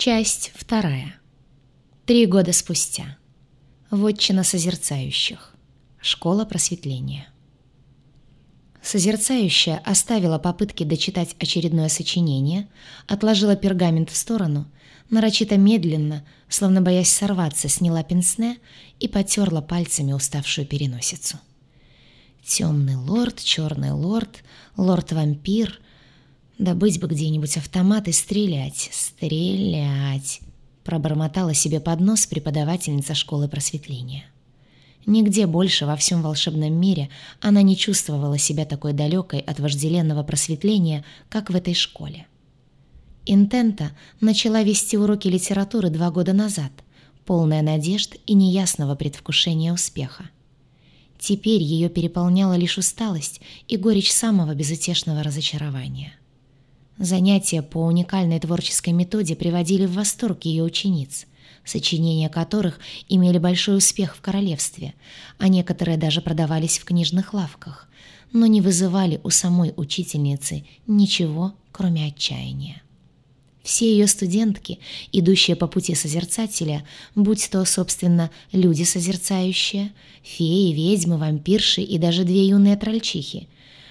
Часть вторая. Три года спустя. Вотчина созерцающих. Школа просветления. Созерцающая оставила попытки дочитать очередное сочинение, отложила пергамент в сторону, нарочито медленно, словно боясь сорваться, сняла пенсне и потерла пальцами уставшую переносицу. Темный лорд, черный лорд, лорд-вампир. Добыть бы где-нибудь автомат и стрелять, стрелять, пробормотала себе под нос преподавательница школы просветления. Нигде больше во всем волшебном мире она не чувствовала себя такой далекой от вожделенного просветления, как в этой школе. Интента начала вести уроки литературы два года назад, полная надежд и неясного предвкушения успеха. Теперь ее переполняла лишь усталость и горечь самого безутешного разочарования. Занятия по уникальной творческой методе приводили в восторг ее учениц, сочинения которых имели большой успех в королевстве, а некоторые даже продавались в книжных лавках, но не вызывали у самой учительницы ничего, кроме отчаяния. Все ее студентки, идущие по пути созерцателя, будь то, собственно, люди созерцающие, феи, ведьмы, вампирши и даже две юные трольчихи,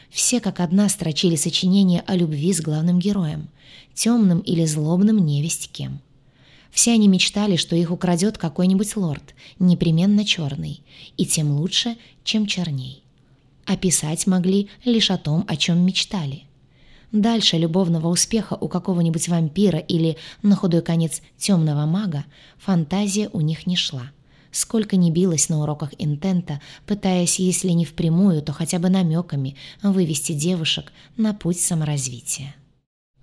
все как одна строчили сочинения о любви с главным героем, темным или злобным невесть кем. Все они мечтали, что их украдет какой-нибудь лорд, непременно черный, и тем лучше, чем черней. Описать могли лишь о том, о чем мечтали. Дальше любовного успеха у какого-нибудь вампира или, на худой конец, темного мага фантазия у них не шла. Сколько ни билась на уроках интента, пытаясь, если не впрямую, то хотя бы намеками вывести девушек на путь саморазвития.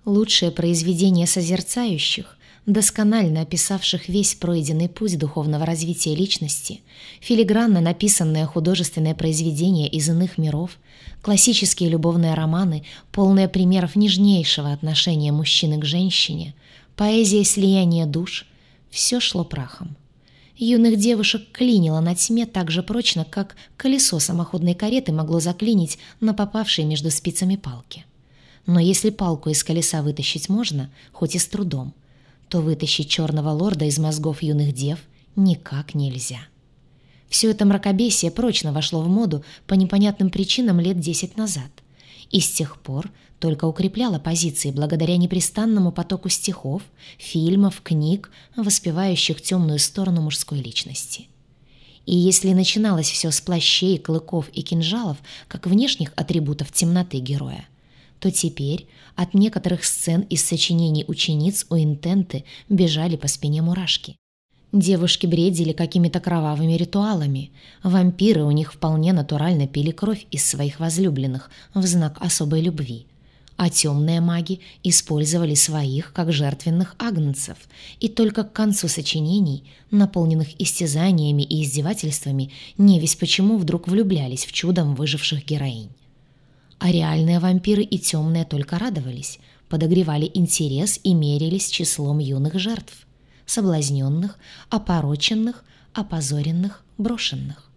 Лучшее произведение созерцающих досконально описавших весь пройденный путь духовного развития личности, филигранно написанное художественное произведение из иных миров, классические любовные романы, полные примеров нежнейшего отношения мужчины к женщине, поэзия слияния душ — все шло прахом. Юных девушек клинило на тьме так же прочно, как колесо самоходной кареты могло заклинить на попавшей между спицами палки. Но если палку из колеса вытащить можно, хоть и с трудом — то вытащить черного лорда из мозгов юных дев никак нельзя. Все это мракобесие прочно вошло в моду по непонятным причинам лет десять назад. И с тех пор только укрепляло позиции благодаря непрестанному потоку стихов, фильмов, книг, воспевающих темную сторону мужской личности. И если начиналось все с плащей, клыков и кинжалов, как внешних атрибутов темноты героя, то теперь от некоторых сцен из сочинений учениц у интенты бежали по спине мурашки. Девушки бредили какими-то кровавыми ритуалами. Вампиры у них вполне натурально пили кровь из своих возлюбленных в знак особой любви. А темные маги использовали своих как жертвенных агнцев, и только к концу сочинений, наполненных истязаниями и издевательствами, не весь почему вдруг влюблялись в чудом выживших героинь. А реальные вампиры и темные только радовались, подогревали интерес и мерились числом юных жертв, соблазненных, опороченных, опозоренных, брошенных.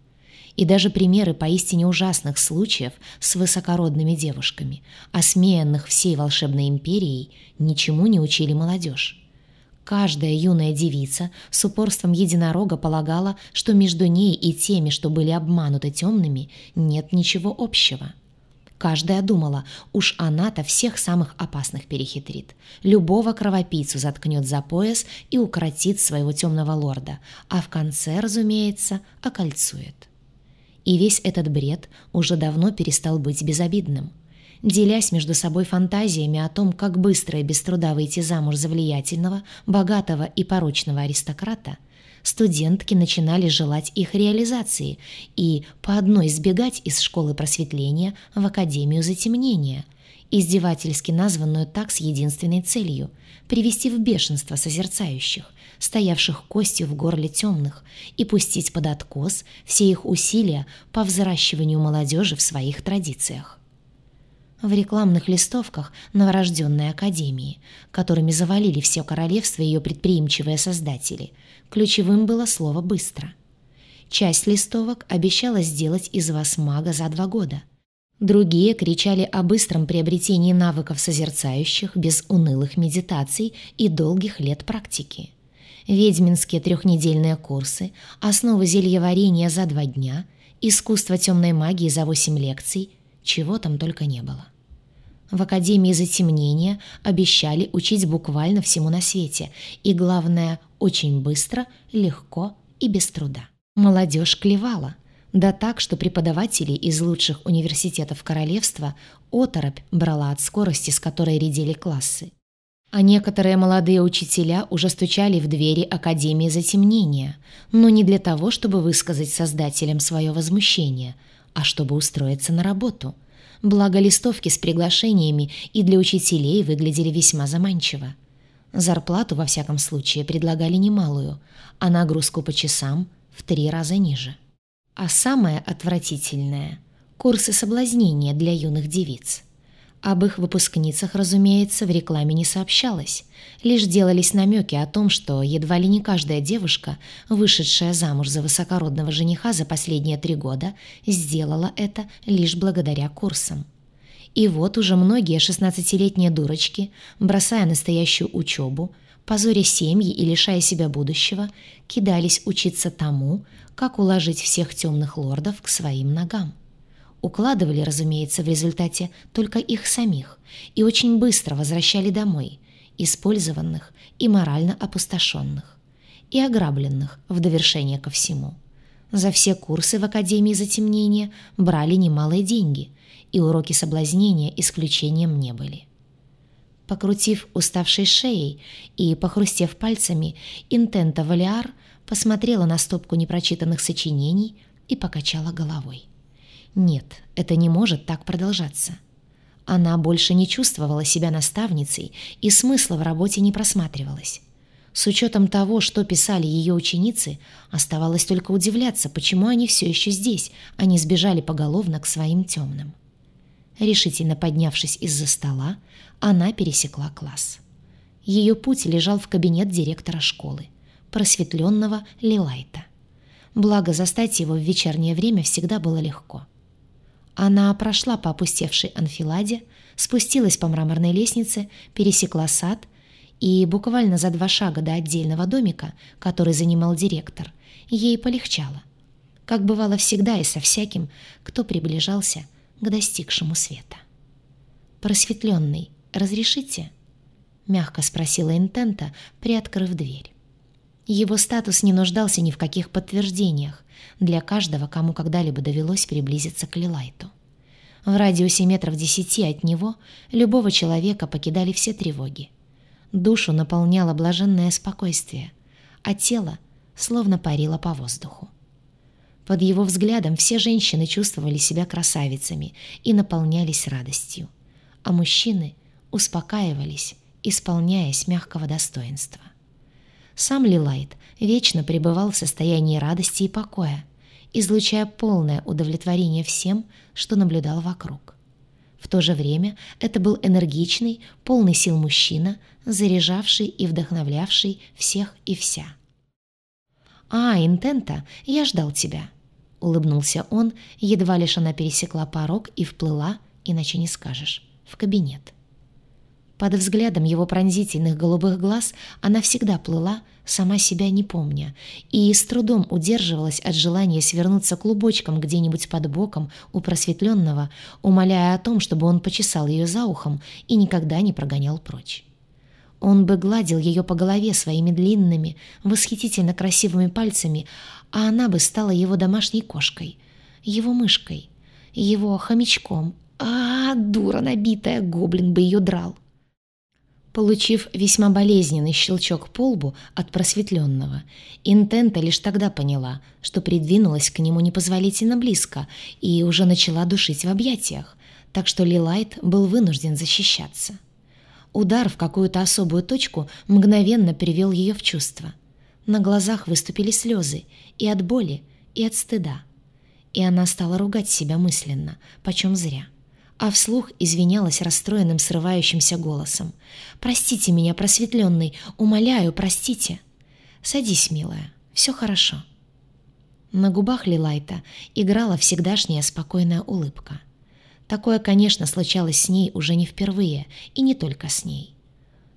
И даже примеры поистине ужасных случаев с высокородными девушками, осмеянных всей волшебной империей, ничему не учили молодежь. Каждая юная девица с упорством единорога полагала, что между ней и теми, что были обмануты темными, нет ничего общего – Каждая думала, уж она-то всех самых опасных перехитрит. Любого кровопийцу заткнет за пояс и укротит своего темного лорда, а в конце, разумеется, окольцует. И весь этот бред уже давно перестал быть безобидным. Делясь между собой фантазиями о том, как быстро и без труда выйти замуж за влиятельного, богатого и порочного аристократа – студентки начинали желать их реализации и по одной сбегать из школы просветления в Академию затемнения, издевательски названную так с единственной целью – привести в бешенство созерцающих, стоявших костью в горле темных, и пустить под откос все их усилия по взращиванию молодежи в своих традициях в рекламных листовках новорожденной академии, которыми завалили все королевство ее предприимчивые создатели. Ключевым было слово «быстро». Часть листовок обещала сделать из вас мага за два года. Другие кричали о быстром приобретении навыков созерцающих без унылых медитаций и долгих лет практики. Ведьминские трехнедельные курсы, основы зельеварения за два дня, искусство темной магии за восемь лекций, чего там только не было. В Академии затемнения обещали учить буквально всему на свете, и, главное, очень быстро, легко и без труда. Молодежь клевала. Да так, что преподаватели из лучших университетов королевства оторопь брала от скорости, с которой редели классы. А некоторые молодые учителя уже стучали в двери Академии затемнения, но не для того, чтобы высказать создателям свое возмущение, а чтобы устроиться на работу – благо листовки с приглашениями и для учителей выглядели весьма заманчиво. Зарплату, во всяком случае, предлагали немалую, а нагрузку по часам в три раза ниже. А самое отвратительное – курсы соблазнения для юных девиц – об их выпускницах, разумеется, в рекламе не сообщалось. Лишь делались намеки о том, что едва ли не каждая девушка, вышедшая замуж за высокородного жениха за последние три года, сделала это лишь благодаря курсам. И вот уже многие шестнадцатилетние дурочки, бросая настоящую учебу, позоря семьи и лишая себя будущего, кидались учиться тому, как уложить всех темных лордов к своим ногам. Укладывали, разумеется, в результате только их самих и очень быстро возвращали домой, использованных и морально опустошенных, и ограбленных в довершение ко всему. За все курсы в Академии затемнения брали немалые деньги, и уроки соблазнения исключением не были. Покрутив уставшей шеей и похрустев пальцами, Интента Валиар посмотрела на стопку непрочитанных сочинений и покачала головой. Нет, это не может так продолжаться. Она больше не чувствовала себя наставницей, и смысла в работе не просматривалось. С учетом того, что писали ее ученицы, оставалось только удивляться, почему они все еще здесь, а не сбежали поголовно к своим темным. Решительно поднявшись из-за стола, она пересекла класс. Ее путь лежал в кабинет директора школы, просветленного Лилайта. Благо, застать его в вечернее время всегда было легко. Она прошла по опустевшей анфиладе, спустилась по мраморной лестнице, пересекла сад и буквально за два шага до отдельного домика, который занимал директор, ей полегчало. Как бывало всегда и со всяким, кто приближался к достигшему света. «Просветленный, разрешите?» — мягко спросила Интента, приоткрыв дверь. Его статус не нуждался ни в каких подтверждениях для каждого, кому когда-либо довелось приблизиться к Лилайту. В радиусе метров десяти от него любого человека покидали все тревоги. Душу наполняло блаженное спокойствие, а тело словно парило по воздуху. Под его взглядом все женщины чувствовали себя красавицами и наполнялись радостью, а мужчины успокаивались, исполняясь мягкого достоинства. Сам Лилайт вечно пребывал в состоянии радости и покоя, излучая полное удовлетворение всем, что наблюдал вокруг. В то же время это был энергичный, полный сил мужчина, заряжавший и вдохновлявший всех и вся. «А, Интента, я ждал тебя», — улыбнулся он, едва лишь она пересекла порог и вплыла, иначе не скажешь, в кабинет. Под взглядом его пронзительных голубых глаз она всегда плыла, сама себя не помня, и с трудом удерживалась от желания свернуться клубочком где-нибудь под боком у просветленного, умоляя о том, чтобы он почесал ее за ухом и никогда не прогонял прочь. Он бы гладил ее по голове своими длинными, восхитительно красивыми пальцами, а она бы стала его домашней кошкой, его мышкой, его хомячком. А, дура набитая, гоблин бы ее драл. Получив весьма болезненный щелчок по лбу от просветленного, Интента лишь тогда поняла, что придвинулась к нему непозволительно близко и уже начала душить в объятиях, так что Лилайт был вынужден защищаться. Удар в какую-то особую точку мгновенно привел ее в чувство. На глазах выступили слезы и от боли, и от стыда. И она стала ругать себя мысленно, почем зря а вслух извинялась расстроенным срывающимся голосом. «Простите меня, просветленный, умоляю, простите». «Садись, милая, все хорошо». На губах Лилайта играла всегдашняя спокойная улыбка. Такое, конечно, случалось с ней уже не впервые, и не только с ней.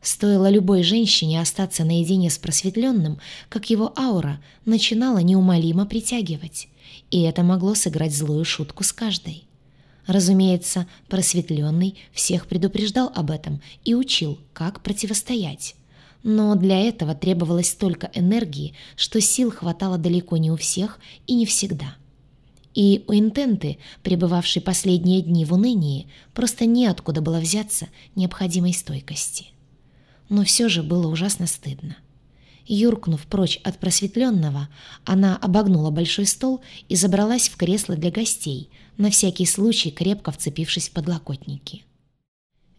Стоило любой женщине остаться наедине с просветленным, как его аура начинала неумолимо притягивать, и это могло сыграть злую шутку с каждой. Разумеется, просветленный всех предупреждал об этом и учил, как противостоять. Но для этого требовалось столько энергии, что сил хватало далеко не у всех и не всегда. И у интенты, пребывавшей последние дни в унынии, просто неоткуда было взяться необходимой стойкости. Но все же было ужасно стыдно. Юркнув прочь от просветленного, она обогнула большой стол и забралась в кресло для гостей, на всякий случай крепко вцепившись в подлокотники.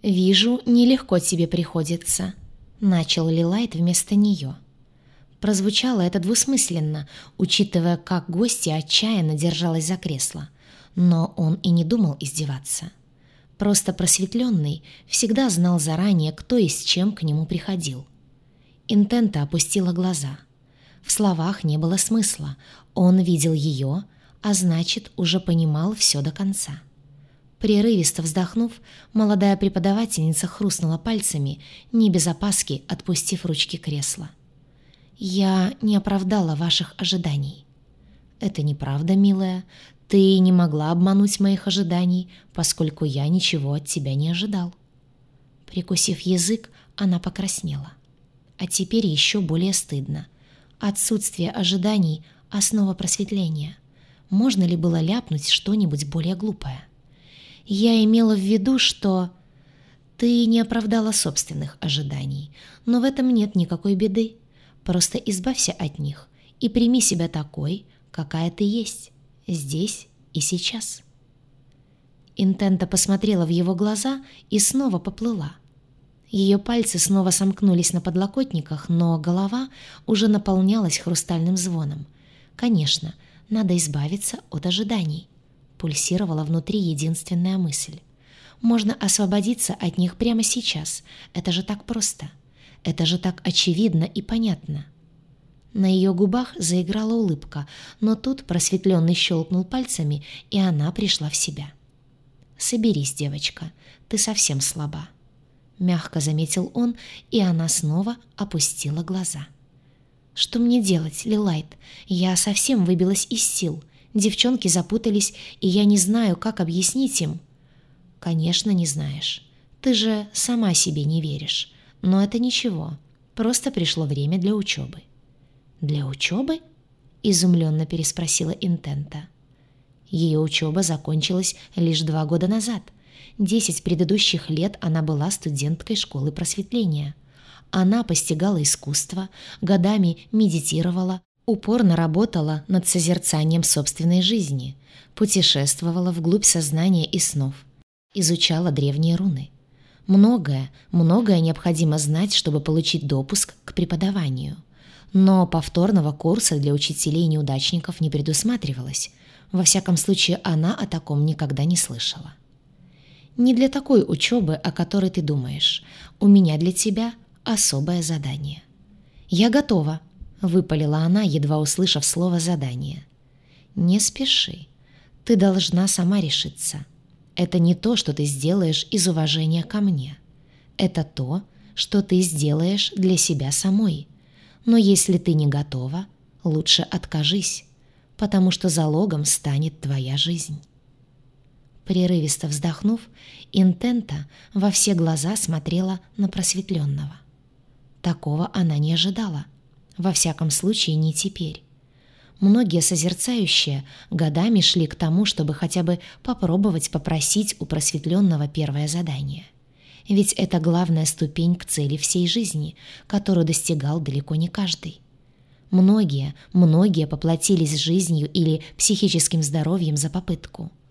«Вижу, нелегко тебе приходится», — начал Лилайт вместо нее. Прозвучало это двусмысленно, учитывая, как гостья отчаянно держалась за кресло. Но он и не думал издеваться. Просто просветленный всегда знал заранее, кто и с чем к нему приходил. Интента опустила глаза. В словах не было смысла. Он видел ее, а значит, уже понимал все до конца. Прерывисто вздохнув, молодая преподавательница хрустнула пальцами, не без опаски отпустив ручки кресла. «Я не оправдала ваших ожиданий». «Это неправда, милая. Ты не могла обмануть моих ожиданий, поскольку я ничего от тебя не ожидал». Прикусив язык, она покраснела. А теперь еще более стыдно. Отсутствие ожиданий — основа просветления. Можно ли было ляпнуть что-нибудь более глупое? Я имела в виду, что... Ты не оправдала собственных ожиданий, но в этом нет никакой беды. Просто избавься от них и прими себя такой, какая ты есть, здесь и сейчас. Интента посмотрела в его глаза и снова поплыла — ее пальцы снова сомкнулись на подлокотниках, но голова уже наполнялась хрустальным звоном. Конечно, надо избавиться от ожиданий. Пульсировала внутри единственная мысль. Можно освободиться от них прямо сейчас. Это же так просто. Это же так очевидно и понятно. На ее губах заиграла улыбка, но тут просветленный щелкнул пальцами, и она пришла в себя. «Соберись, девочка, ты совсем слаба». — мягко заметил он, и она снова опустила глаза. «Что мне делать, Лилайт? Я совсем выбилась из сил. Девчонки запутались, и я не знаю, как объяснить им». «Конечно, не знаешь. Ты же сама себе не веришь. Но это ничего. Просто пришло время для учебы». «Для учебы?» — изумленно переспросила Интента. Ее учеба закончилась лишь два года назад. Десять предыдущих лет она была студенткой школы просветления. Она постигала искусство, годами медитировала, упорно работала над созерцанием собственной жизни, путешествовала вглубь сознания и снов, изучала древние руны. Многое, многое необходимо знать, чтобы получить допуск к преподаванию. Но повторного курса для учителей-неудачников не предусматривалось. Во всяком случае, она о таком никогда не слышала. Не для такой учебы, о которой ты думаешь. У меня для тебя особое задание». «Я готова», — выпалила она, едва услышав слово «задание». «Не спеши. Ты должна сама решиться. Это не то, что ты сделаешь из уважения ко мне. Это то, что ты сделаешь для себя самой. Но если ты не готова, лучше откажись, потому что залогом станет твоя жизнь». Прерывисто вздохнув, Интента во все глаза смотрела на просветленного. Такого она не ожидала. Во всяком случае, не теперь. Многие созерцающие годами шли к тому, чтобы хотя бы попробовать попросить у просветленного первое задание. Ведь это главная ступень к цели всей жизни, которую достигал далеко не каждый. Многие, многие поплатились жизнью или психическим здоровьем за попытку –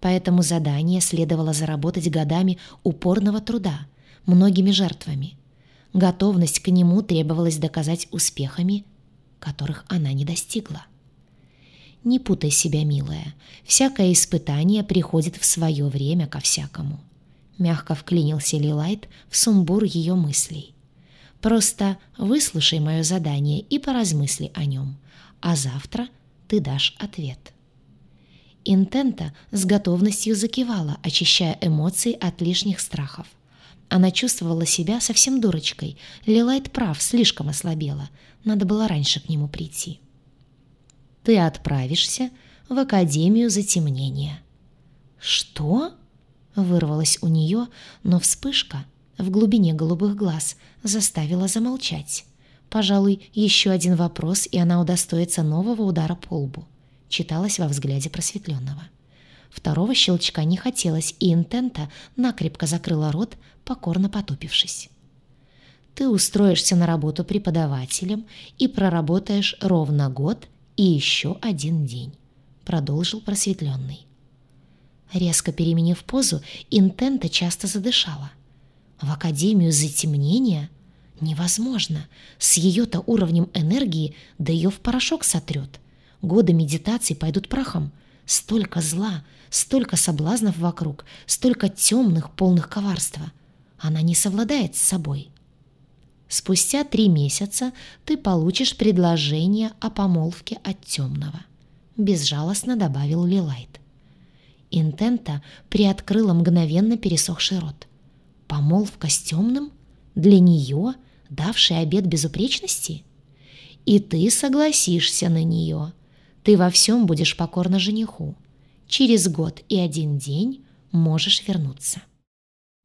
Поэтому задание следовало заработать годами упорного труда, многими жертвами. Готовность к нему требовалось доказать успехами, которых она не достигла. Не путай себя, милая. Всякое испытание приходит в свое время ко всякому. Мягко вклинился Лилайт в сумбур ее мыслей. Просто выслушай мое задание и поразмысли о нем, а завтра ты дашь ответ. Интента с готовностью закивала, очищая эмоции от лишних страхов. Она чувствовала себя совсем дурочкой. Лилайт прав, слишком ослабела. Надо было раньше к нему прийти. «Ты отправишься в Академию затемнения». «Что?» — вырвалось у нее, но вспышка в глубине голубых глаз заставила замолчать. Пожалуй, еще один вопрос, и она удостоится нового удара по лбу. Читалось во взгляде просветленного. Второго щелчка не хотелось, и интента накрепко закрыла рот, покорно потупившись. «Ты устроишься на работу преподавателем и проработаешь ровно год и еще один день», — продолжил просветленный. Резко переменив позу, интента часто задышала. В Академию затемнения — Невозможно. С ее-то уровнем энергии да ее в порошок сотрет. Годы медитаций пойдут прахом. Столько зла, столько соблазнов вокруг, столько темных, полных коварства. Она не совладает с собой. Спустя три месяца ты получишь предложение о помолвке от темного. Безжалостно добавил Лилайт. Интента приоткрыла мгновенно пересохший рот. Помолвка с темным? Для нее — давший обет безупречности? И ты согласишься на нее. Ты во всем будешь покорна жениху. Через год и один день можешь вернуться.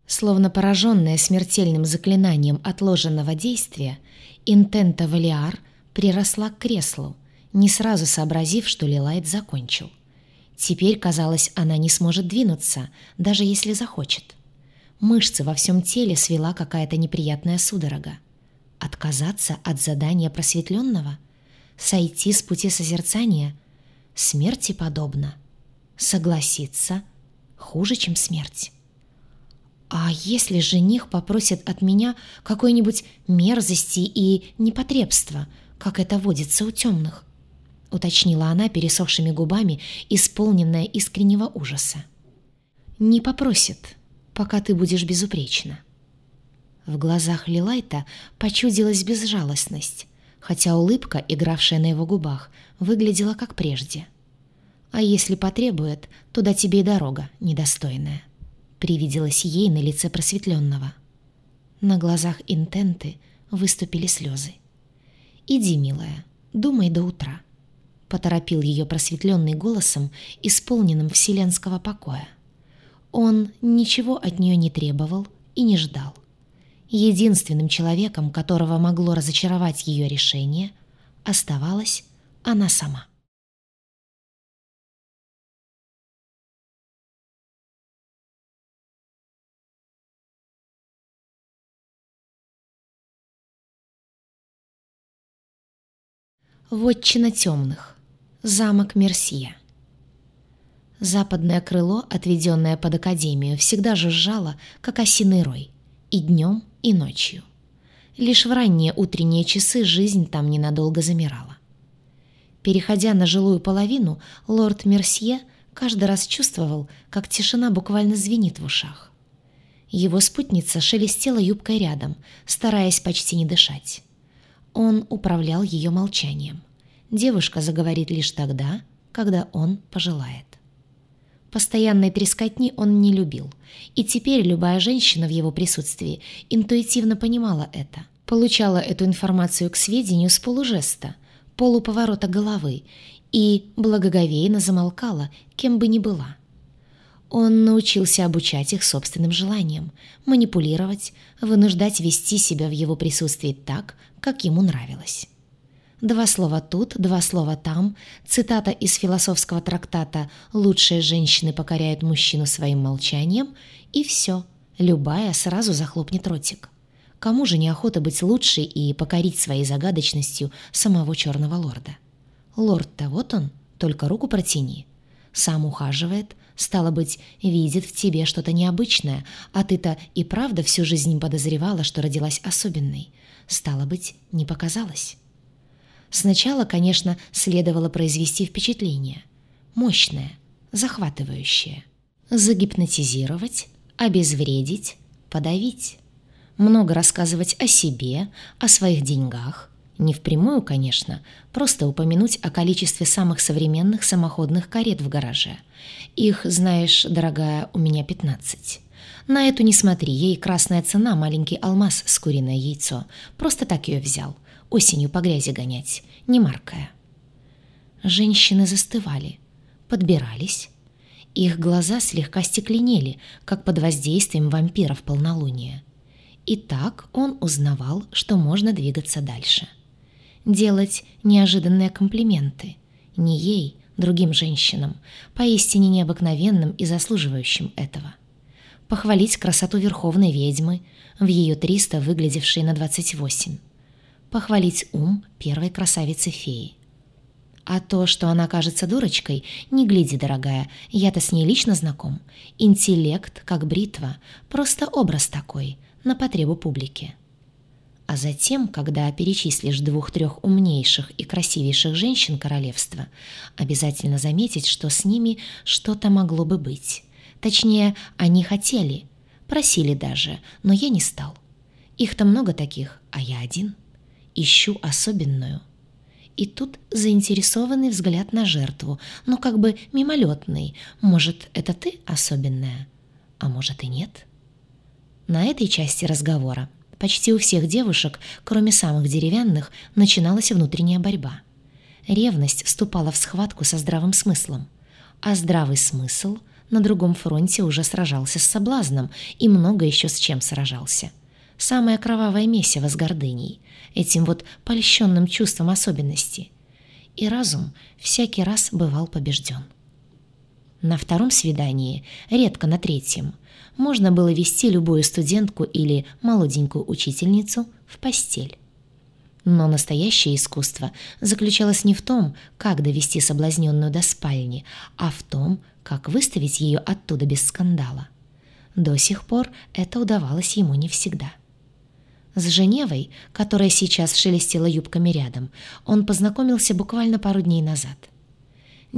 Словно пораженная смертельным заклинанием отложенного действия, Интента Валиар приросла к креслу, не сразу сообразив, что Лилайт закончил. Теперь, казалось, она не сможет двинуться, даже если захочет. Мышцы во всем теле свела какая-то неприятная судорога. Отказаться от задания просветленного? Сойти с пути созерцания? Смерти подобно. Согласиться хуже, чем смерть. А если жених попросит от меня какой-нибудь мерзости и непотребства, как это водится у темных? Уточнила она пересохшими губами, исполненная искреннего ужаса. Не попросит, пока ты будешь безупречна. В глазах Лилайта почудилась безжалостность, хотя улыбка, игравшая на его губах, выглядела как прежде. «А если потребует, туда тебе и дорога, недостойная», — привиделась ей на лице просветленного. На глазах интенты выступили слезы. «Иди, милая, думай до утра», — поторопил ее просветленный голосом, исполненным вселенского покоя. Он ничего от нее не требовал и не ждал. Единственным человеком, которого могло разочаровать ее решение, оставалась она сама. Вотчина темных. Замок Мерсия. Западное крыло, отведенное под Академию, всегда жужжало, как осиный рой. И днем, и ночью. Лишь в ранние утренние часы жизнь там ненадолго замирала. Переходя на жилую половину, лорд Мерсье каждый раз чувствовал, как тишина буквально звенит в ушах. Его спутница шелестела юбкой рядом, стараясь почти не дышать. Он управлял ее молчанием. Девушка заговорит лишь тогда, когда он пожелает. Постоянной трескотни он не любил, и теперь любая женщина в его присутствии интуитивно понимала это, получала эту информацию к сведению с полужеста, полуповорота головы и благоговейно замолкала, кем бы ни была. Он научился обучать их собственным желаниям, манипулировать, вынуждать вести себя в его присутствии так, как ему нравилось. Два слова тут, два слова там. Цитата из философского трактата «Лучшие женщины покоряют мужчину своим молчанием» и все. Любая сразу захлопнет ротик. Кому же неохота быть лучшей и покорить своей загадочностью самого черного лорда? Лорд-то вот он, только руку протяни. Сам ухаживает, стало быть, видит в тебе что-то необычное, а ты-то и правда всю жизнь подозревала, что родилась особенной. Стало быть, не показалось. Сначала, конечно, следовало произвести впечатление. Мощное, захватывающее. Загипнотизировать, обезвредить, подавить. Много рассказывать о себе, о своих деньгах, Не впрямую, конечно, просто упомянуть о количестве самых современных самоходных карет в гараже. Их, знаешь, дорогая, у меня 15. На эту не смотри, ей красная цена, маленький алмаз с куриное яйцо. Просто так ее взял. Осенью по грязи гонять, не маркая. Женщины застывали, подбирались. Их глаза слегка стекленели, как под воздействием вампира в полнолуние. И так он узнавал, что можно двигаться дальше делать неожиданные комплименты. Не ей, другим женщинам, поистине необыкновенным и заслуживающим этого. Похвалить красоту верховной ведьмы, в ее 300 выглядевшей на 28. Похвалить ум первой красавицы-феи. А то, что она кажется дурочкой, не гляди, дорогая, я-то с ней лично знаком. Интеллект, как бритва, просто образ такой, на потребу публики. А затем, когда перечислишь двух-трех умнейших и красивейших женщин королевства, обязательно заметить, что с ними что-то могло бы быть. Точнее, они хотели, просили даже, но я не стал. Их-то много таких, а я один. Ищу особенную. И тут заинтересованный взгляд на жертву, но как бы мимолетный. Может, это ты особенная? А может и нет? На этой части разговора Почти у всех девушек, кроме самых деревянных, начиналась внутренняя борьба. Ревность вступала в схватку со здравым смыслом. А здравый смысл на другом фронте уже сражался с соблазном и много еще с чем сражался. Самое кровавое месиво с гордыней, этим вот польщенным чувством особенности. И разум всякий раз бывал побежден. На втором свидании, редко на третьем – можно было вести любую студентку или молоденькую учительницу в постель. Но настоящее искусство заключалось не в том, как довести соблазненную до спальни, а в том, как выставить ее оттуда без скандала. До сих пор это удавалось ему не всегда. С Женевой, которая сейчас шелестела юбками рядом, он познакомился буквально пару дней назад.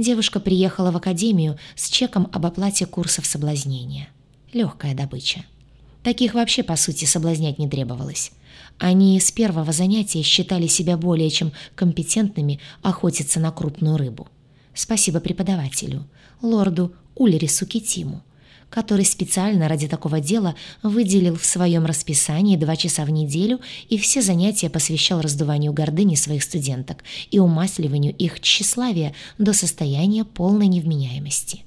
Девушка приехала в академию с чеком об оплате курсов соблазнения – легкая добыча. Таких вообще, по сути, соблазнять не требовалось. Они с первого занятия считали себя более чем компетентными охотиться на крупную рыбу. Спасибо преподавателю, лорду Ульрису Китиму, который специально ради такого дела выделил в своем расписании два часа в неделю и все занятия посвящал раздуванию гордыни своих студенток и умасливанию их тщеславия до состояния полной невменяемости.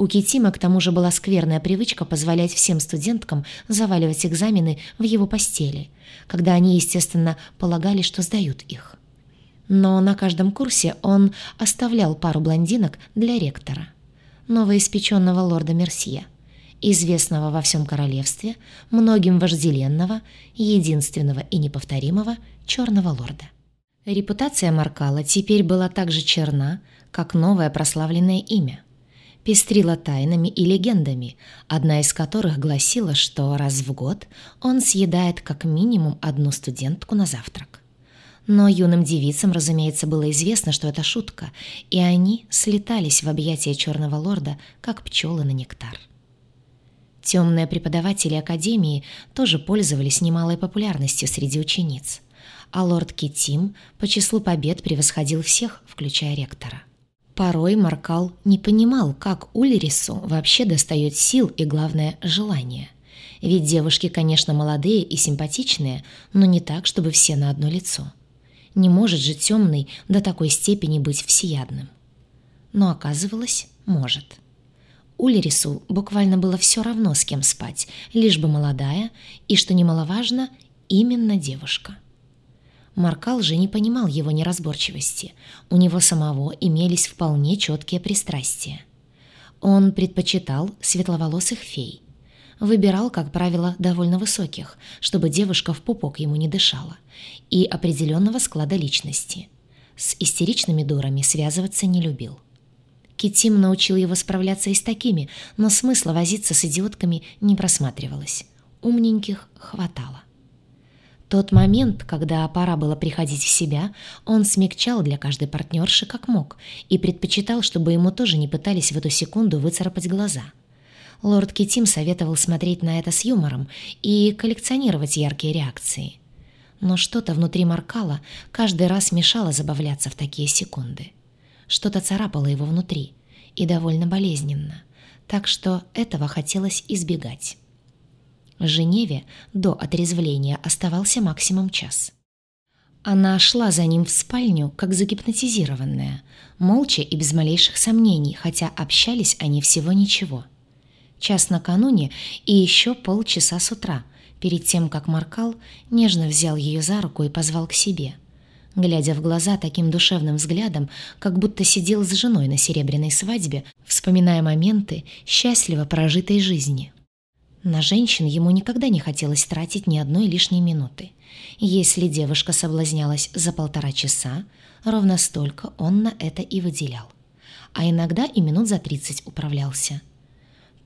У Китима к тому же была скверная привычка позволять всем студенткам заваливать экзамены в его постели, когда они, естественно, полагали, что сдают их. Но на каждом курсе он оставлял пару блондинок для ректора, новоиспеченного лорда Мерсье, известного во всем королевстве, многим вожделенного, единственного и неповторимого черного лорда. Репутация Маркала теперь была так же черна, как новое прославленное имя – пестрила тайнами и легендами, одна из которых гласила, что раз в год он съедает как минимум одну студентку на завтрак. Но юным девицам, разумеется, было известно, что это шутка, и они слетались в объятия черного лорда, как пчелы на нектар. Темные преподаватели Академии тоже пользовались немалой популярностью среди учениц, а лорд Китим по числу побед превосходил всех, включая ректора. Порой Маркал не понимал, как Ульрису вообще достает сил и, главное, желания. Ведь девушки, конечно, молодые и симпатичные, но не так, чтобы все на одно лицо. Не может же темный до такой степени быть всеядным. Но оказывалось, может. Ульрису буквально было все равно, с кем спать, лишь бы молодая и, что немаловажно, именно девушка. Маркал же не понимал его неразборчивости. У него самого имелись вполне четкие пристрастия. Он предпочитал светловолосых фей. Выбирал, как правило, довольно высоких, чтобы девушка в пупок ему не дышала, и определенного склада личности. С истеричными дурами связываться не любил. Китим научил его справляться и с такими, но смысла возиться с идиотками не просматривалось. Умненьких хватало. Тот момент, когда пора было приходить в себя, он смягчал для каждой партнерши как мог и предпочитал, чтобы ему тоже не пытались в эту секунду выцарапать глаза. Лорд Китим советовал смотреть на это с юмором и коллекционировать яркие реакции. Но что-то внутри Маркала каждый раз мешало забавляться в такие секунды. Что-то царапало его внутри, и довольно болезненно, так что этого хотелось избегать. Женеве до отрезвления оставался максимум час. Она шла за ним в спальню, как загипнотизированная, молча и без малейших сомнений, хотя общались они всего ничего. Час накануне и еще полчаса с утра, перед тем, как Маркал нежно взял ее за руку и позвал к себе, глядя в глаза таким душевным взглядом, как будто сидел с женой на серебряной свадьбе, вспоминая моменты счастливо прожитой жизни. На женщин ему никогда не хотелось тратить ни одной лишней минуты. Если девушка соблазнялась за полтора часа, ровно столько он на это и выделял. А иногда и минут за тридцать управлялся.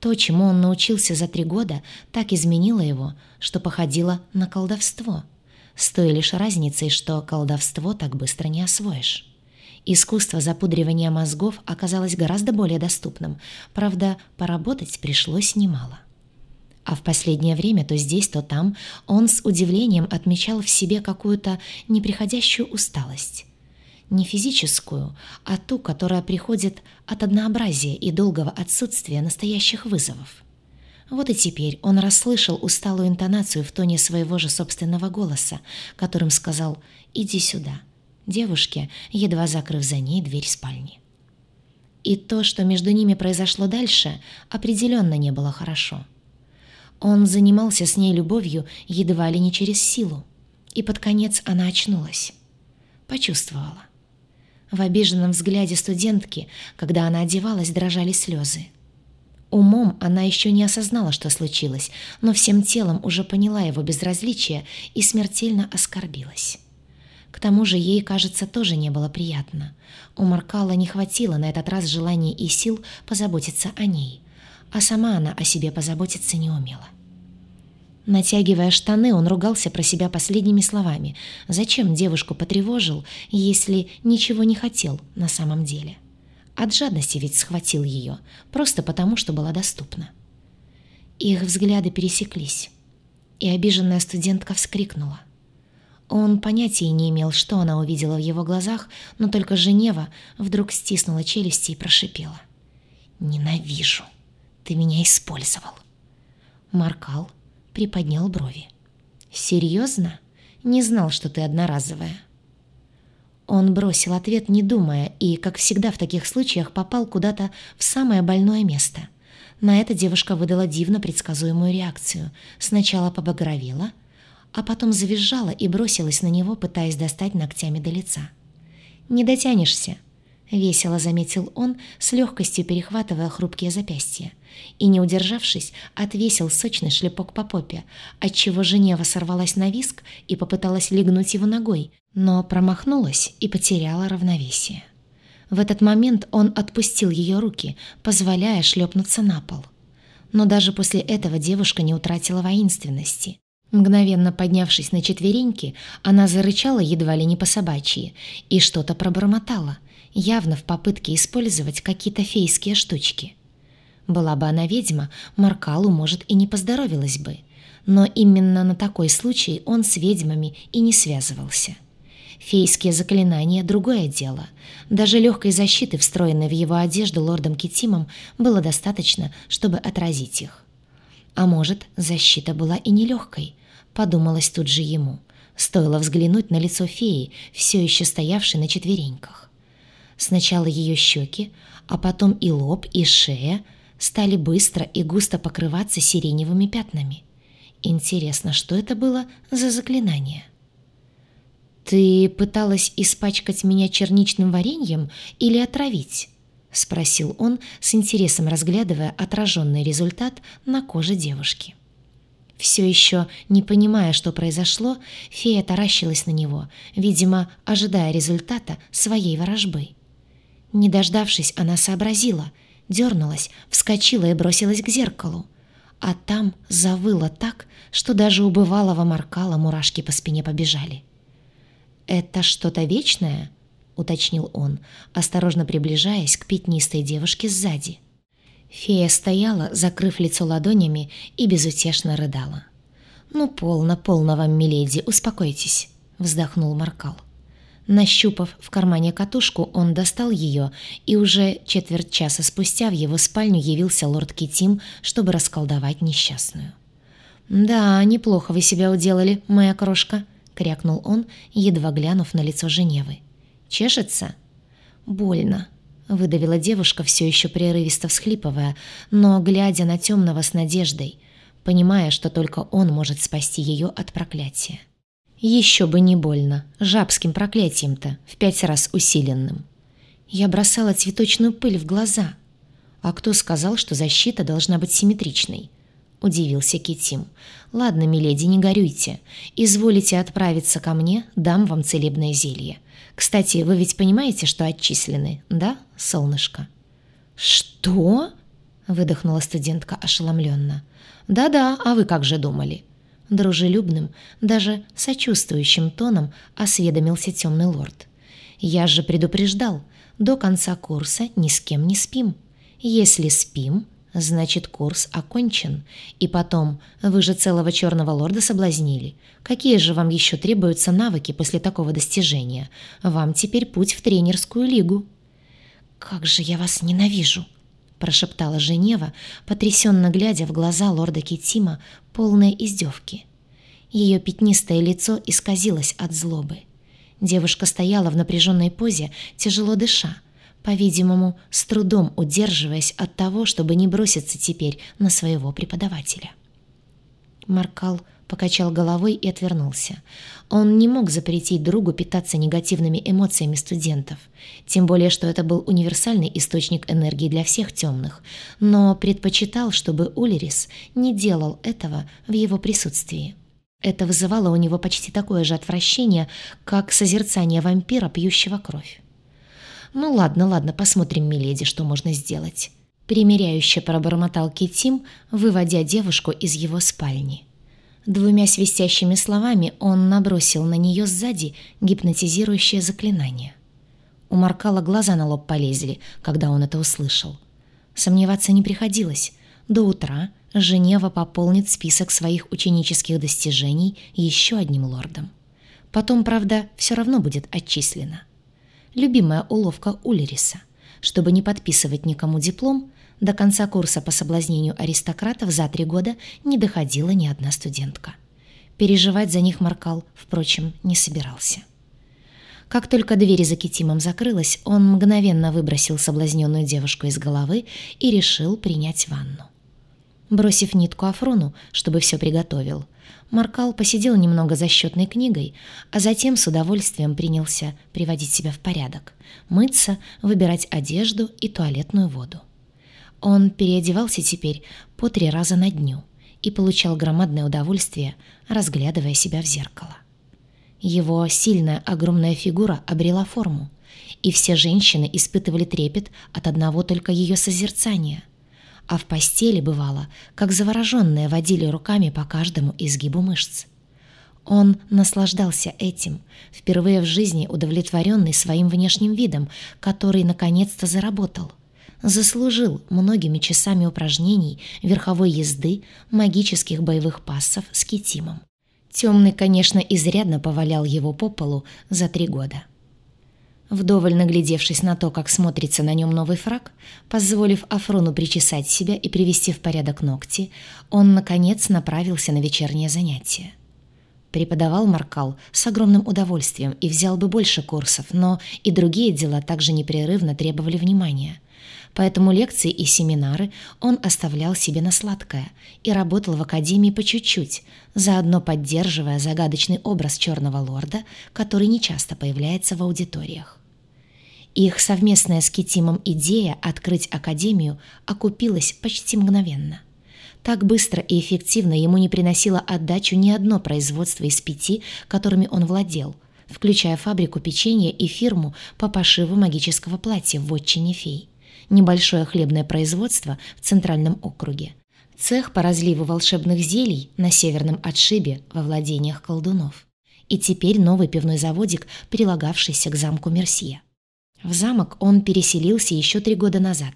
То, чему он научился за три года, так изменило его, что походило на колдовство. С той лишь разницей, что колдовство так быстро не освоишь. Искусство запудривания мозгов оказалось гораздо более доступным, правда, поработать пришлось немало. А в последнее время то здесь, то там он с удивлением отмечал в себе какую-то неприходящую усталость. Не физическую, а ту, которая приходит от однообразия и долгого отсутствия настоящих вызовов. Вот и теперь он расслышал усталую интонацию в тоне своего же собственного голоса, которым сказал «иди сюда», девушке, едва закрыв за ней дверь спальни. И то, что между ними произошло дальше, определенно не было хорошо. Он занимался с ней любовью едва ли не через силу. И под конец она очнулась. Почувствовала. В обиженном взгляде студентки, когда она одевалась, дрожали слезы. Умом она еще не осознала, что случилось, но всем телом уже поняла его безразличие и смертельно оскорбилась. К тому же ей, кажется, тоже не было приятно. У Маркала не хватило на этот раз желания и сил позаботиться о ней, а сама она о себе позаботиться не умела. Натягивая штаны, он ругался про себя последними словами. Зачем девушку потревожил, если ничего не хотел на самом деле? От жадности ведь схватил ее, просто потому, что была доступна. Их взгляды пересеклись, и обиженная студентка вскрикнула. Он понятия не имел, что она увидела в его глазах, но только Женева вдруг стиснула челюсти и прошипела. «Ненавижу! Ты меня использовал!» Маркал приподнял брови. «Серьезно? Не знал, что ты одноразовая». Он бросил ответ, не думая, и, как всегда в таких случаях, попал куда-то в самое больное место. На это девушка выдала дивно предсказуемую реакцию. Сначала побагровела, а потом завизжала и бросилась на него, пытаясь достать ногтями до лица. «Не дотянешься», — весело заметил он, с легкостью перехватывая хрупкие запястья и, не удержавшись, отвесил сочный шлепок по попе, отчего Женева сорвалась на виск и попыталась легнуть его ногой, но промахнулась и потеряла равновесие. В этот момент он отпустил ее руки, позволяя шлепнуться на пол. Но даже после этого девушка не утратила воинственности. Мгновенно поднявшись на четвереньки, она зарычала едва ли не по собачьи и что-то пробормотала, явно в попытке использовать какие-то фейские штучки. Была бы она ведьма, Маркалу, может, и не поздоровилась бы. Но именно на такой случай он с ведьмами и не связывался. Фейские заклинания — другое дело. Даже легкой защиты, встроенной в его одежду лордом Китимом, было достаточно, чтобы отразить их. А может, защита была и нелегкой, подумалось тут же ему. Стоило взглянуть на лицо феи, все еще стоявшей на четвереньках. Сначала ее щеки, а потом и лоб, и шея — стали быстро и густо покрываться сиреневыми пятнами. Интересно, что это было за заклинание? «Ты пыталась испачкать меня черничным вареньем или отравить?» — спросил он, с интересом разглядывая отраженный результат на коже девушки. Все еще не понимая, что произошло, фея таращилась на него, видимо, ожидая результата своей ворожбы. Не дождавшись, она сообразила — дернулась, вскочила и бросилась к зеркалу. А там завыла так, что даже у бывалого Маркала мурашки по спине побежали. «Это что-то вечное?» — уточнил он, осторожно приближаясь к пятнистой девушке сзади. Фея стояла, закрыв лицо ладонями, и безутешно рыдала. «Ну, полно, полно вам, миледи, успокойтесь», — вздохнул Маркал. Нащупав в кармане катушку, он достал ее, и уже четверть часа спустя в его спальню явился лорд Китим, чтобы расколдовать несчастную. «Да, неплохо вы себя уделали, моя крошка», — крякнул он, едва глянув на лицо Женевы. «Чешется?» «Больно», — выдавила девушка, все еще прерывисто всхлипывая, но глядя на темного с надеждой, понимая, что только он может спасти ее от проклятия. Еще бы не больно, жабским проклятием-то, в пять раз усиленным. Я бросала цветочную пыль в глаза. А кто сказал, что защита должна быть симметричной? Удивился Китим. Ладно, миледи, не горюйте. Изволите отправиться ко мне, дам вам целебное зелье. Кстати, вы ведь понимаете, что отчислены, да, солнышко? Что? Выдохнула студентка ошеломленно. Да-да, а вы как же думали? Дружелюбным, даже сочувствующим тоном осведомился темный лорд. «Я же предупреждал, до конца курса ни с кем не спим. Если спим, значит курс окончен. И потом, вы же целого черного лорда соблазнили. Какие же вам еще требуются навыки после такого достижения? Вам теперь путь в тренерскую лигу». «Как же я вас ненавижу!» Прошептала Женева, потрясенно глядя в глаза лорда Китима, полные издевки. Ее пятнистое лицо исказилось от злобы. Девушка стояла в напряженной позе, тяжело дыша, по-видимому, с трудом удерживаясь от того, чтобы не броситься теперь на своего преподавателя. Маркал покачал головой и отвернулся. Он не мог запретить другу питаться негативными эмоциями студентов, тем более что это был универсальный источник энергии для всех темных, но предпочитал, чтобы Улерис не делал этого в его присутствии. Это вызывало у него почти такое же отвращение, как созерцание вампира, пьющего кровь. «Ну ладно, ладно, посмотрим, миледи, что можно сделать». Примеряюще пробормотал Китим, выводя девушку из его спальни. Двумя свистящими словами он набросил на нее сзади гипнотизирующее заклинание. У Маркала глаза на лоб полезли, когда он это услышал. Сомневаться не приходилось. До утра Женева пополнит список своих ученических достижений еще одним лордом. Потом, правда, все равно будет отчислена. Любимая уловка Улериса. Чтобы не подписывать никому диплом, до конца курса по соблазнению аристократов за три года не доходила ни одна студентка. Переживать за них Маркал, впрочем, не собирался. Как только дверь за Китимом закрылась, он мгновенно выбросил соблазненную девушку из головы и решил принять ванну. Бросив нитку Афрону, чтобы все приготовил, Маркал посидел немного за счетной книгой, а затем с удовольствием принялся приводить себя в порядок, мыться, выбирать одежду и туалетную воду. Он переодевался теперь по три раза на дню и получал громадное удовольствие, разглядывая себя в зеркало. Его сильная огромная фигура обрела форму, и все женщины испытывали трепет от одного только ее созерцания. А в постели бывало, как завороженные водили руками по каждому изгибу мышц. Он наслаждался этим, впервые в жизни удовлетворенный своим внешним видом, который наконец-то заработал – заслужил многими часами упражнений, верховой езды, магических боевых пассов с Китимом. Темный, конечно, изрядно повалял его по полу за три года. Вдоволь наглядевшись на то, как смотрится на нем новый фраг, позволив Афрону причесать себя и привести в порядок ногти, он, наконец, направился на вечернее занятие. Преподавал Маркал с огромным удовольствием и взял бы больше курсов, но и другие дела также непрерывно требовали внимания поэтому лекции и семинары он оставлял себе на сладкое и работал в академии по чуть-чуть, заодно поддерживая загадочный образ черного лорда, который нечасто появляется в аудиториях. Их совместная с Китимом идея открыть академию окупилась почти мгновенно. Так быстро и эффективно ему не приносило отдачу ни одно производство из пяти, которыми он владел, включая фабрику печенья и фирму по пошиву магического платья в отчине фей небольшое хлебное производство в Центральном округе, цех по разливу волшебных зелий на северном отшибе во владениях колдунов. И теперь новый пивной заводик, прилагавшийся к замку Мерсье. В замок он переселился еще три года назад,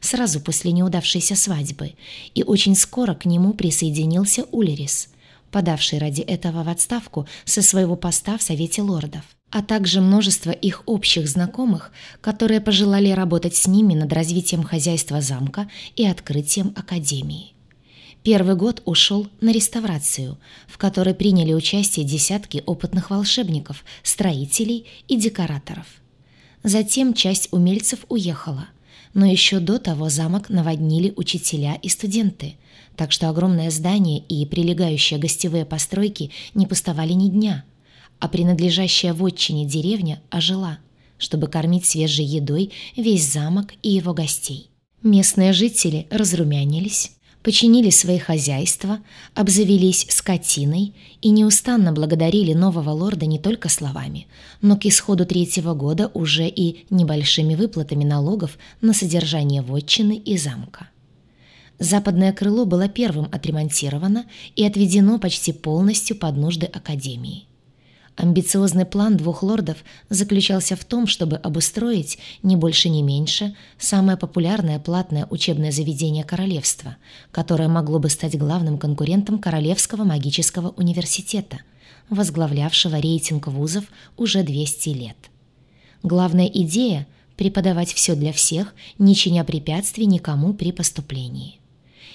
сразу после неудавшейся свадьбы, и очень скоро к нему присоединился Улерис, подавший ради этого в отставку со своего поста в Совете лордов, а также множество их общих знакомых, которые пожелали работать с ними над развитием хозяйства замка и открытием академии. Первый год ушел на реставрацию, в которой приняли участие десятки опытных волшебников, строителей и декораторов. Затем часть умельцев уехала, но еще до того замок наводнили учителя и студенты, так что огромное здание и прилегающие гостевые постройки не пустовали ни дня, а принадлежащая вотчине деревня ожила, чтобы кормить свежей едой весь замок и его гостей. Местные жители разрумянились, починили свои хозяйства, обзавелись скотиной и неустанно благодарили нового лорда не только словами, но к исходу третьего года уже и небольшими выплатами налогов на содержание вотчины и замка. Западное крыло было первым отремонтировано и отведено почти полностью под нужды Академии. Амбициозный план двух лордов заключался в том, чтобы обустроить, не больше ни меньше, самое популярное платное учебное заведение королевства, которое могло бы стать главным конкурентом Королевского магического университета, возглавлявшего рейтинг вузов уже 200 лет. Главная идея – преподавать все для всех, не чиня препятствий никому при поступлении.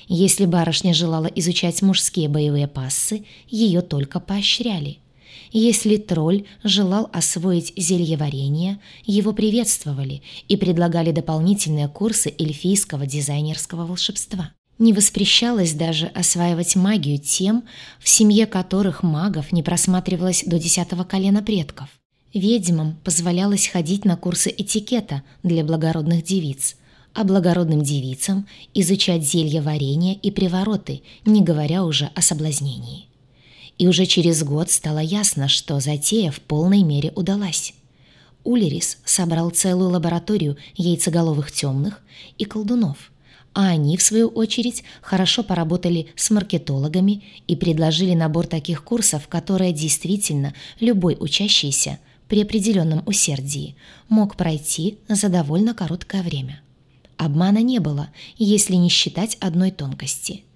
Если барышня желала изучать мужские боевые пассы, ее только поощряли – если тролль желал освоить зельеварение, его приветствовали и предлагали дополнительные курсы эльфийского дизайнерского волшебства. Не воспрещалось даже осваивать магию тем, в семье которых магов не просматривалось до десятого колена предков. Ведьмам позволялось ходить на курсы этикета для благородных девиц, а благородным девицам изучать зелья варенья и привороты, не говоря уже о соблазнении. И уже через год стало ясно, что затея в полной мере удалась. Улерис собрал целую лабораторию яйцеголовых темных и колдунов, а они, в свою очередь, хорошо поработали с маркетологами и предложили набор таких курсов, которые действительно любой учащийся при определенном усердии мог пройти за довольно короткое время. Обмана не было, если не считать одной тонкости –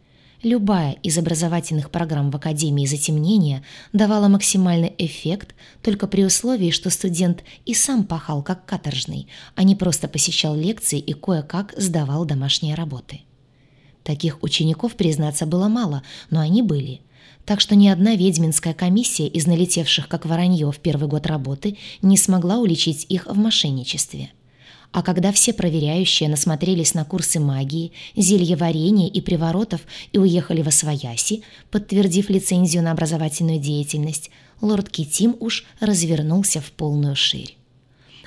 Любая из образовательных программ в Академии затемнения давала максимальный эффект только при условии, что студент и сам пахал как каторжный, а не просто посещал лекции и кое-как сдавал домашние работы. Таких учеников, признаться, было мало, но они были. Так что ни одна ведьминская комиссия из налетевших как воронье в первый год работы не смогла уличить их в мошенничестве – а когда все проверяющие насмотрелись на курсы магии, зельеварения и приворотов и уехали во Свояси, подтвердив лицензию на образовательную деятельность, лорд Китим уж развернулся в полную ширь.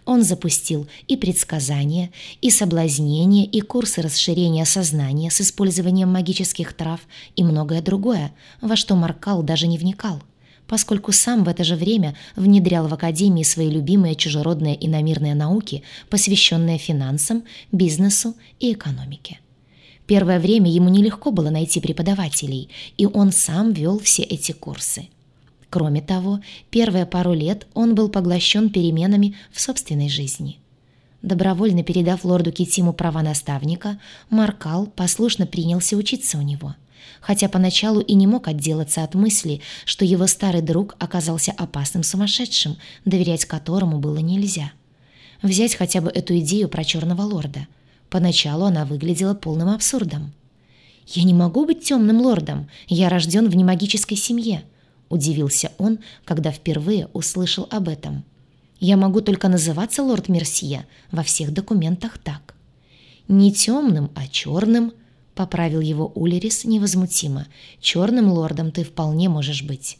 Он запустил и предсказания, и соблазнения, и курсы расширения сознания с использованием магических трав и многое другое, во что Маркал даже не вникал – поскольку сам в это же время внедрял в Академии свои любимые чужеродные иномирные науки, посвященные финансам, бизнесу и экономике. Первое время ему нелегко было найти преподавателей, и он сам вел все эти курсы. Кроме того, первые пару лет он был поглощен переменами в собственной жизни. Добровольно передав лорду Китиму права наставника, Маркал послушно принялся учиться у него – хотя поначалу и не мог отделаться от мысли, что его старый друг оказался опасным сумасшедшим, доверять которому было нельзя. Взять хотя бы эту идею про черного лорда. Поначалу она выглядела полным абсурдом. «Я не могу быть темным лордом, я рожден в немагической семье», — удивился он, когда впервые услышал об этом. «Я могу только называться лорд Мерсье, во всех документах так». «Не темным, а черным», — Поправил его Улерис невозмутимо. «Черным лордом ты вполне можешь быть».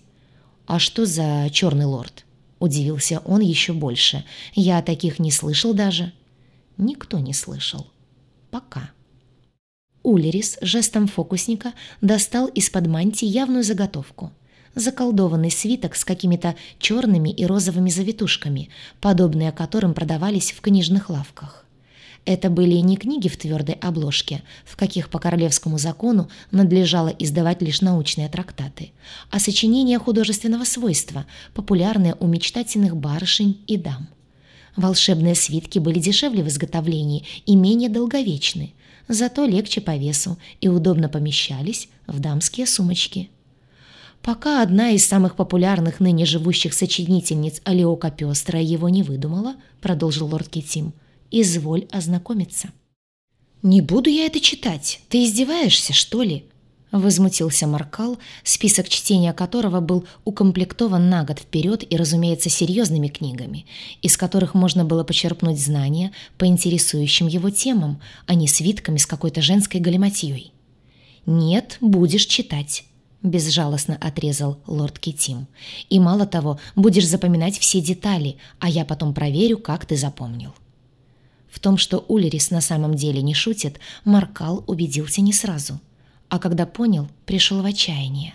«А что за черный лорд?» Удивился он еще больше. «Я о таких не слышал даже». Никто не слышал. Пока. Улерис жестом фокусника достал из-под мантии явную заготовку. Заколдованный свиток с какими-то черными и розовыми завитушками, подобные которым продавались в книжных лавках. Это были не книги в твердой обложке, в каких по королевскому закону надлежало издавать лишь научные трактаты, а сочинения художественного свойства, популярные у мечтательных барышень и дам. Волшебные свитки были дешевле в изготовлении и менее долговечны, зато легче по весу и удобно помещались в дамские сумочки. Пока одна из самых популярных ныне живущих сочинительниц Алиока Пестрая его не выдумала, продолжил лорд Китим, изволь ознакомиться. «Не буду я это читать. Ты издеваешься, что ли?» Возмутился Маркал, список чтения которого был укомплектован на год вперед и, разумеется, серьезными книгами, из которых можно было почерпнуть знания по интересующим его темам, а не свитками с какой-то женской галиматьей. «Нет, будешь читать», — безжалостно отрезал лорд Китим. «И мало того, будешь запоминать все детали, а я потом проверю, как ты запомнил». В том, что Улерис на самом деле не шутит, Маркал убедился не сразу — а когда понял, пришел в отчаяние.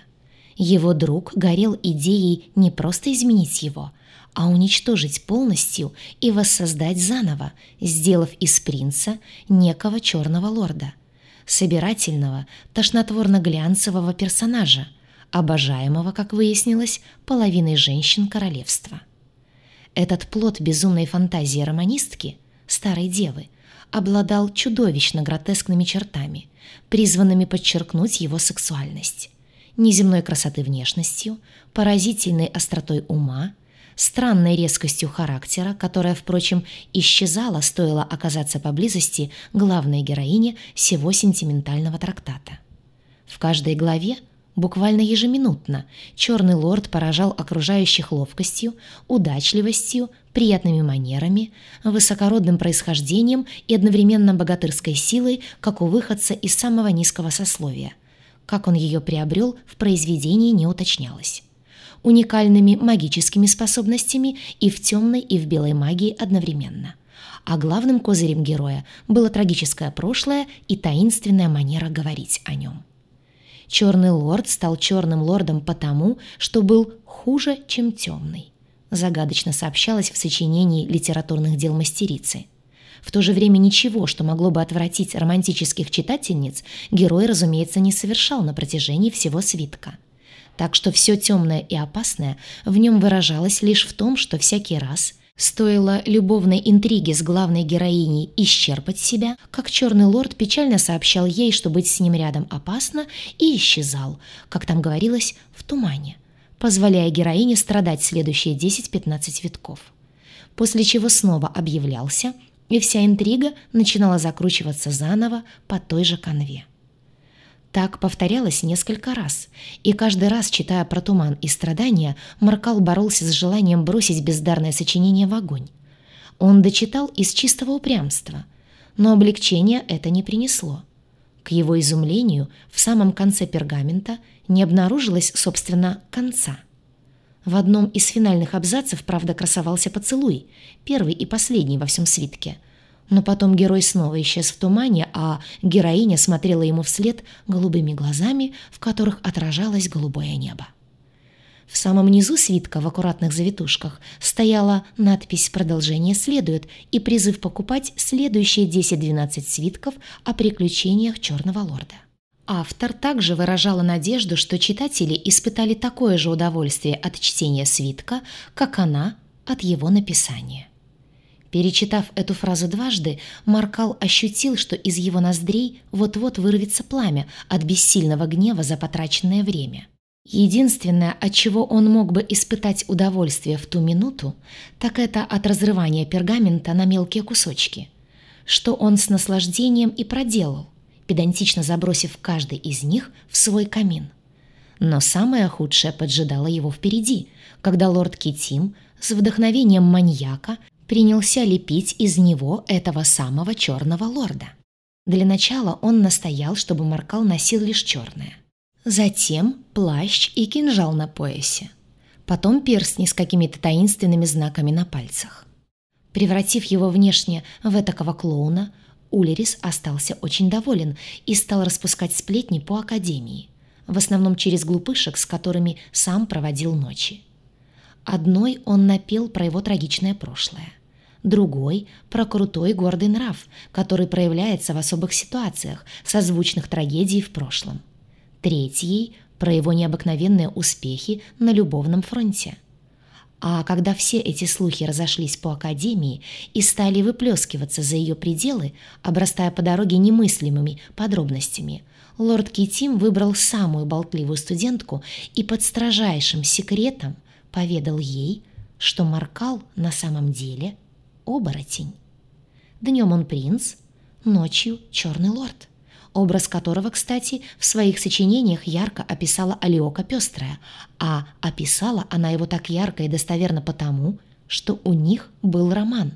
Его друг горел идеей не просто изменить его, а уничтожить полностью и воссоздать заново, сделав из принца некого черного лорда, собирательного, тошнотворно-глянцевого персонажа, обожаемого, как выяснилось, половиной женщин королевства. Этот плод безумной фантазии романистки, старой девы, обладал чудовищно гротескными чертами, призванными подчеркнуть его сексуальность. Неземной красоты внешностью, поразительной остротой ума, странной резкостью характера, которая, впрочем, исчезала, стоило оказаться поблизости главной героине всего сентиментального трактата. В каждой главе – Буквально ежеминутно черный лорд поражал окружающих ловкостью, удачливостью, приятными манерами, высокородным происхождением и одновременно богатырской силой, как у выходца из самого низкого сословия. Как он ее приобрел, в произведении не уточнялось. Уникальными магическими способностями и в темной, и в белой магии одновременно. А главным козырем героя было трагическое прошлое и таинственная манера говорить о нем. Черный лорд стал черным лордом потому, что был хуже, чем темный. Загадочно сообщалось в сочинении литературных дел мастерицы. В то же время ничего, что могло бы отвратить романтических читательниц, герой, разумеется, не совершал на протяжении всего свитка. Так что все темное и опасное в нем выражалось лишь в том, что всякий раз – Стоило любовной интриге с главной героиней исчерпать себя, как черный лорд печально сообщал ей, что быть с ним рядом опасно, и исчезал, как там говорилось, в тумане, позволяя героине страдать следующие 10-15 витков. После чего снова объявлялся, и вся интрига начинала закручиваться заново по той же конве. Так повторялось несколько раз, и каждый раз, читая про туман и страдания, Маркал боролся с желанием бросить бездарное сочинение в огонь. Он дочитал из чистого упрямства, но облегчения это не принесло. К его изумлению, в самом конце пергамента не обнаружилось, собственно, конца. В одном из финальных абзацев, правда, красовался поцелуй, первый и последний во всем свитке – но потом герой снова исчез в тумане, а героиня смотрела ему вслед голубыми глазами, в которых отражалось голубое небо. В самом низу свитка в аккуратных завитушках стояла надпись «Продолжение следует» и призыв покупать следующие 10-12 свитков о приключениях Черного Лорда. Автор также выражала надежду, что читатели испытали такое же удовольствие от чтения свитка, как она от его написания. Перечитав эту фразу дважды, Маркал ощутил, что из его ноздрей вот-вот вырвется пламя от бессильного гнева за потраченное время. Единственное, от чего он мог бы испытать удовольствие в ту минуту, так это от разрывания пергамента на мелкие кусочки, что он с наслаждением и проделал, педантично забросив каждый из них в свой камин. Но самое худшее поджидало его впереди, когда лорд Китим с вдохновением маньяка принялся лепить из него этого самого черного лорда. Для начала он настоял, чтобы Маркал носил лишь черное. Затем плащ и кинжал на поясе. Потом перстни с какими-то таинственными знаками на пальцах. Превратив его внешне в этакого клоуна, Улерис остался очень доволен и стал распускать сплетни по академии, в основном через глупышек, с которыми сам проводил ночи. Одной он напел про его трагичное прошлое другой — про крутой гордый нрав, который проявляется в особых ситуациях, созвучных трагедий в прошлом. Третий — про его необыкновенные успехи на любовном фронте. А когда все эти слухи разошлись по Академии и стали выплескиваться за ее пределы, обрастая по дороге немыслимыми подробностями, лорд Китим выбрал самую болтливую студентку и под строжайшим секретом поведал ей, что Маркал на самом деле оборотень. Днем он принц, ночью черный лорд, образ которого, кстати, в своих сочинениях ярко описала Алиока Пестрая, а описала она его так ярко и достоверно потому, что у них был роман.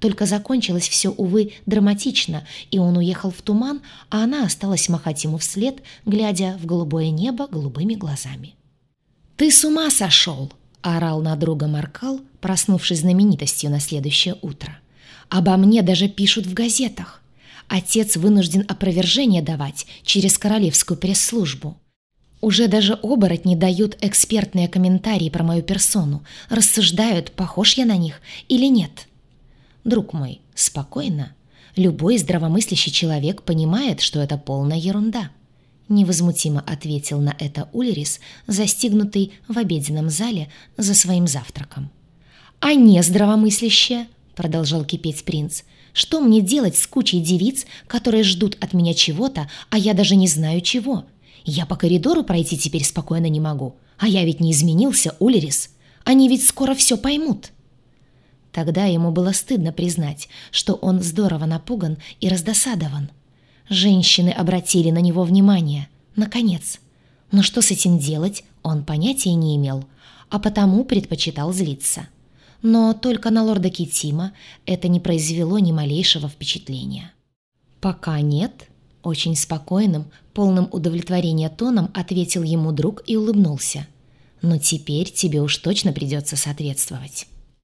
Только закончилось все, увы, драматично, и он уехал в туман, а она осталась махать ему вслед, глядя в голубое небо голубыми глазами. «Ты с ума сошел!» — орал на друга Маркал, проснувшись знаменитостью на следующее утро. «Обо мне даже пишут в газетах. Отец вынужден опровержение давать через королевскую пресс-службу. Уже даже оборотни дают экспертные комментарии про мою персону, рассуждают, похож я на них или нет. Друг мой, спокойно. Любой здравомыслящий человек понимает, что это полная ерунда. Невозмутимо ответил на это Ульрис, застигнутый в обеденном зале за своим завтраком. «А не здравомыслящая!» — продолжал кипеть принц. «Что мне делать с кучей девиц, которые ждут от меня чего-то, а я даже не знаю чего?» Я по коридору пройти теперь спокойно не могу. А я ведь не изменился, Улерис. Они ведь скоро все поймут». Тогда ему было стыдно признать, что он здорово напуган и раздосадован. Женщины обратили на него внимание. Наконец. Но что с этим делать, он понятия не имел, а потому предпочитал злиться. Но только на лорда Китима это не произвело ни малейшего впечатления. «Пока нет», очень спокойным, полным удовлетворения тоном ответил ему друг и улыбнулся. «Но теперь тебе уж точно придется соответствовать».